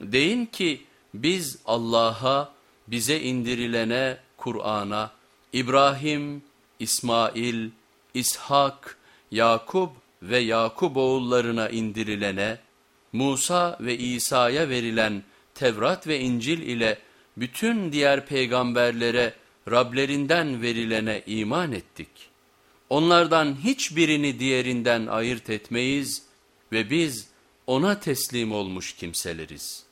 Deyin ki biz Allah'a, bize indirilene, Kur'an'a, İbrahim, İsmail, İshak, Yakub ve Yakub oğullarına indirilene, Musa ve İsa'ya verilen Tevrat ve İncil ile bütün diğer peygamberlere Rablerinden verilene iman ettik. Onlardan hiçbirini diğerinden ayırt etmeyiz ve biz ona teslim olmuş kimseleriz.''